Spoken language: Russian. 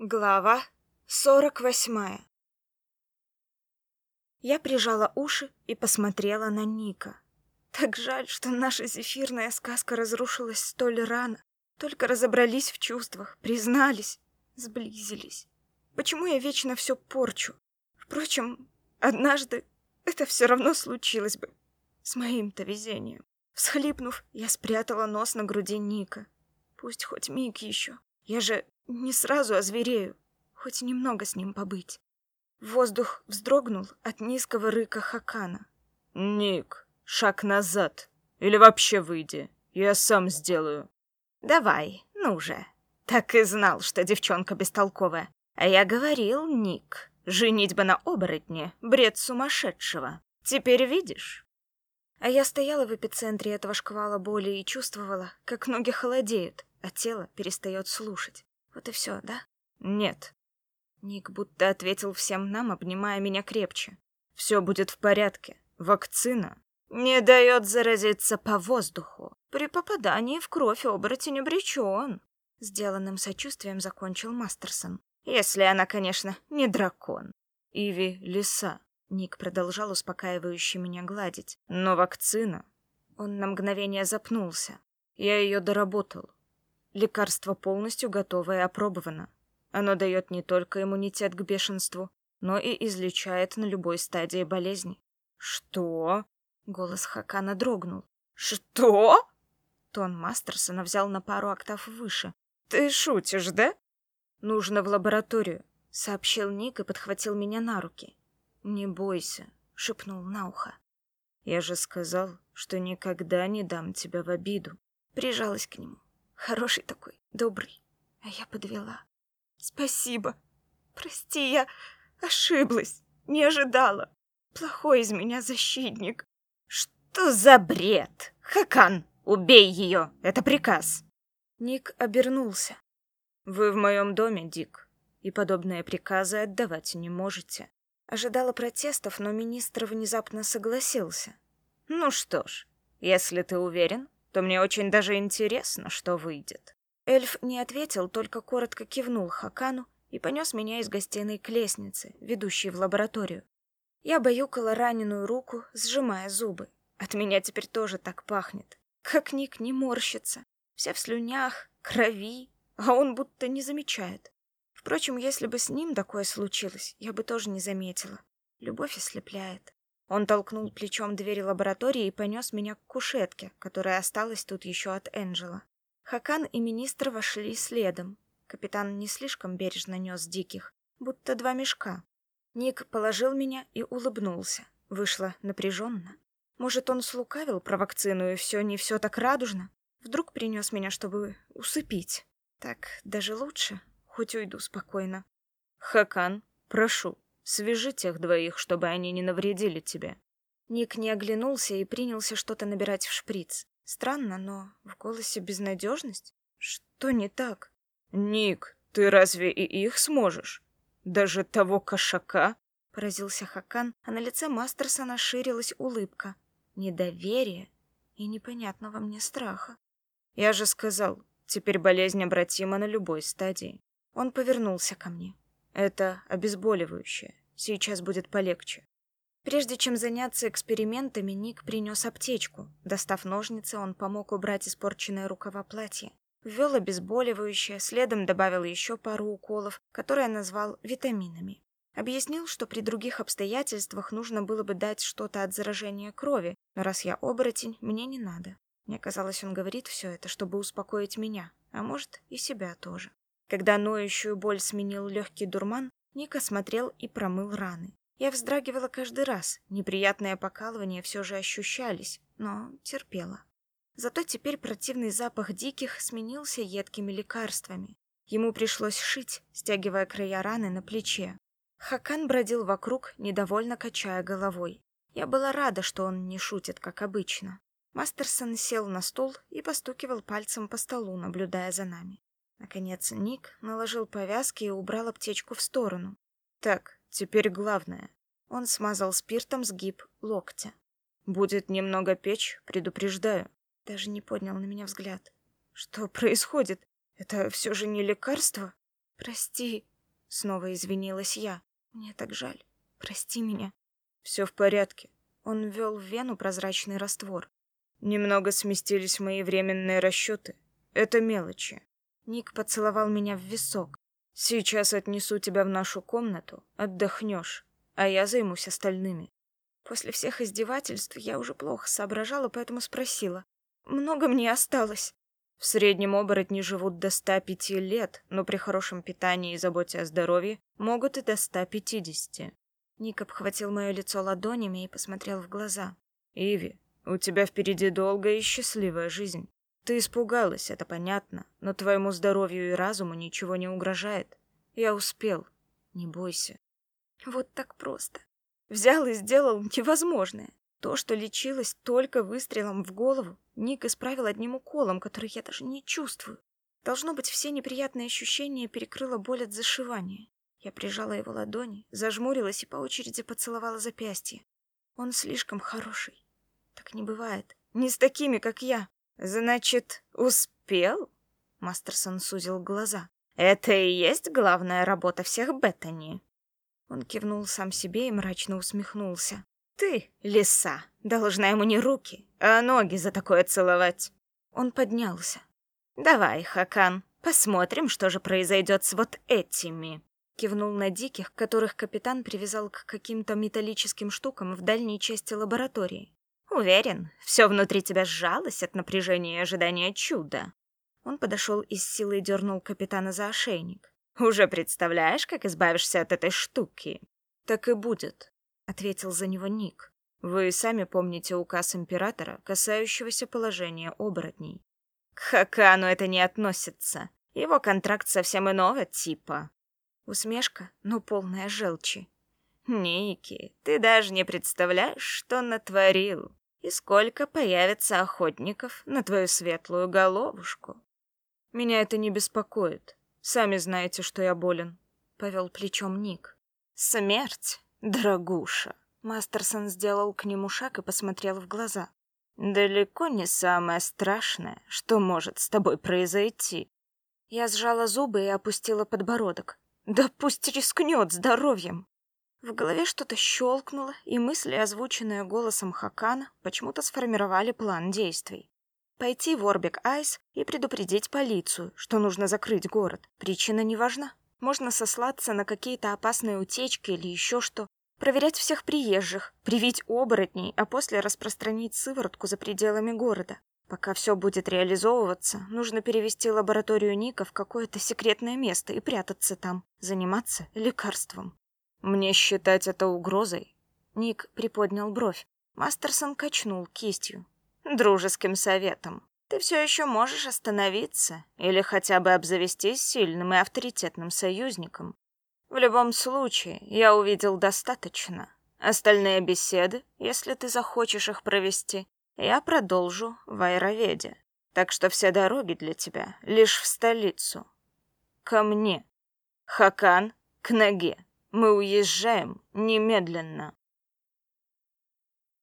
Глава сорок восьмая Я прижала уши и посмотрела на Ника. Так жаль, что наша зефирная сказка разрушилась столь рано. Только разобрались в чувствах, признались, сблизились. Почему я вечно все порчу? Впрочем, однажды это все равно случилось бы. С моим-то везением. Всхлипнув, я спрятала нос на груди Ника. Пусть хоть миг еще. Я же не сразу озверею. Хоть немного с ним побыть. Воздух вздрогнул от низкого рыка Хакана. «Ник, шаг назад. Или вообще выйди. Я сам сделаю». «Давай, ну же. Так и знал, что девчонка бестолковая. А я говорил, Ник, женитьба на оборотне — бред сумасшедшего. Теперь видишь?» А я стояла в эпицентре этого шквала боли и чувствовала, как ноги холодеют, а тело перестает слушать. Вот и все, да? Нет. Ник будто ответил всем нам, обнимая меня крепче. Все будет в порядке. Вакцина не дает заразиться по воздуху. При попадании в кровь оборотень обречен. Сделанным сочувствием закончил Мастерсон. Если она, конечно, не дракон. Иви — лиса. Ник продолжал успокаивающе меня гладить. Но вакцина... Он на мгновение запнулся. Я ее доработал. Лекарство полностью готово и опробовано. Оно дает не только иммунитет к бешенству, но и излечает на любой стадии болезни. Что? Голос Хакана дрогнул. Что? Тон Мастерсона взял на пару октав выше. Ты шутишь, да? Нужно в лабораторию, сообщил Ник и подхватил меня на руки. Не бойся, шепнул на ухо. Я же сказал, что никогда не дам тебя в обиду. Прижалась к нему. Хороший такой, добрый. А я подвела. Спасибо. Прости, я ошиблась. Не ожидала. Плохой из меня защитник. Что за бред? Хакан, убей ее. Это приказ. Ник обернулся. Вы в моем доме, Дик, и подобные приказы отдавать не можете. Ожидала протестов, но министр внезапно согласился. Ну что ж, если ты уверен, то мне очень даже интересно, что выйдет. Эльф не ответил, только коротко кивнул Хакану и понес меня из гостиной к лестнице, ведущей в лабораторию. Я баюкала раненую руку, сжимая зубы. От меня теперь тоже так пахнет. Как Ник не морщится. Вся в слюнях, крови, а он будто не замечает. Впрочем, если бы с ним такое случилось, я бы тоже не заметила. Любовь ослепляет. Он толкнул плечом двери лаборатории и понес меня к кушетке, которая осталась тут еще от Энджела. Хакан и министр вошли следом. Капитан не слишком бережно нес диких, будто два мешка. Ник положил меня и улыбнулся. Вышло напряженно. Может, он слукавил про вакцину и все не все так радужно? Вдруг принес меня, чтобы усыпить? Так даже лучше, хоть уйду спокойно. Хакан, прошу, Свяжи тех двоих, чтобы они не навредили тебе. Ник не оглянулся и принялся что-то набирать в шприц. Странно, но в голосе безнадежность. Что не так? Ник, ты разве и их сможешь? Даже того кошака? Поразился Хакан, а на лице Мастерсона ширилась улыбка. Недоверие и непонятного мне страха. Я же сказал, теперь болезнь обратима на любой стадии. Он повернулся ко мне. Это обезболивающее. Сейчас будет полегче. Прежде чем заняться экспериментами, Ник принес аптечку. Достав ножницы, он помог убрать испорченное рукава платья. Ввел обезболивающее, следом добавил еще пару уколов, которые назвал витаминами. Объяснил, что при других обстоятельствах нужно было бы дать что-то от заражения крови, но раз я оборотень, мне не надо. Мне казалось, он говорит все это, чтобы успокоить меня, а может и себя тоже. Когда ноющую боль сменил легкий дурман, Ника смотрел и промыл раны. Я вздрагивала каждый раз, неприятные покалывания все же ощущались, но терпела. Зато теперь противный запах диких сменился едкими лекарствами. Ему пришлось шить, стягивая края раны на плече. Хакан бродил вокруг, недовольно качая головой. Я была рада, что он не шутит, как обычно. Мастерсон сел на стул и постукивал пальцем по столу, наблюдая за нами. Наконец Ник наложил повязки и убрал аптечку в сторону. Так, теперь главное. Он смазал спиртом сгиб локтя. Будет немного печь, предупреждаю. Даже не поднял на меня взгляд. Что происходит? Это все же не лекарство? Прости, снова извинилась я. Мне так жаль. Прости меня. Все в порядке. Он ввел в вену прозрачный раствор. Немного сместились мои временные расчеты. Это мелочи. Ник поцеловал меня в висок. Сейчас отнесу тебя в нашу комнату, отдохнешь, а я займусь остальными. После всех издевательств я уже плохо соображала, поэтому спросила. Много мне осталось? В среднем оборотни живут до 105 лет, но при хорошем питании и заботе о здоровье могут и до 150. Ник обхватил мое лицо ладонями и посмотрел в глаза. «Иви, у тебя впереди долгая и счастливая жизнь. Ты испугалась, это понятно, но твоему здоровью и разуму ничего не угрожает. Я успел. Не бойся». Вот так просто. Взял и сделал невозможное. То, что лечилось только выстрелом в голову, Ник исправил одним уколом, который я даже не чувствую. Должно быть, все неприятные ощущения перекрыла боль от зашивания. Я прижала его ладони, зажмурилась и по очереди поцеловала запястье. Он слишком хороший. Так не бывает. Не с такими, как я. Значит, успел? Мастерсон сузил глаза. Это и есть главная работа всех Беттани. Он кивнул сам себе и мрачно усмехнулся. Ты, лиса, должна ему не руки, а ноги за такое целовать. Он поднялся. Давай, Хакан, посмотрим, что же произойдет с вот этими. Кивнул на диких, которых капитан привязал к каким-то металлическим штукам в дальней части лаборатории. Уверен, все внутри тебя сжалось от напряжения и ожидания чуда. Он подошел и с силой дернул капитана за ошейник. Уже представляешь, как избавишься от этой штуки? Так и будет, — ответил за него Ник. «Вы сами помните указ императора, касающегося положения оборотней». «К Хакану это не относится. Его контракт совсем иного типа». Усмешка, но полная желчи. «Ники, ты даже не представляешь, что натворил, и сколько появится охотников на твою светлую головушку». «Меня это не беспокоит. Сами знаете, что я болен», — повел плечом Ник. «Смерть «Дорогуша», — Мастерсон сделал к нему шаг и посмотрел в глаза. «Далеко не самое страшное, что может с тобой произойти». Я сжала зубы и опустила подбородок. «Да пусть рискнет здоровьем!» В голове что-то щелкнуло, и мысли, озвученные голосом Хакана, почему-то сформировали план действий. Пойти в Орбик Айс и предупредить полицию, что нужно закрыть город. Причина не важна. Можно сослаться на какие-то опасные утечки или еще что. Проверять всех приезжих, привить оборотней, а после распространить сыворотку за пределами города. Пока все будет реализовываться, нужно перевести лабораторию Ника в какое-то секретное место и прятаться там, заниматься лекарством. Мне считать это угрозой? Ник приподнял бровь. Мастерсон качнул кистью. Дружеским советом. Ты все еще можешь остановиться или хотя бы обзавестись сильным и авторитетным союзником. В любом случае, я увидел достаточно. Остальные беседы, если ты захочешь их провести, я продолжу в Айроведе. Так что все дороги для тебя лишь в столицу. Ко мне. Хакан, к ноге. Мы уезжаем немедленно.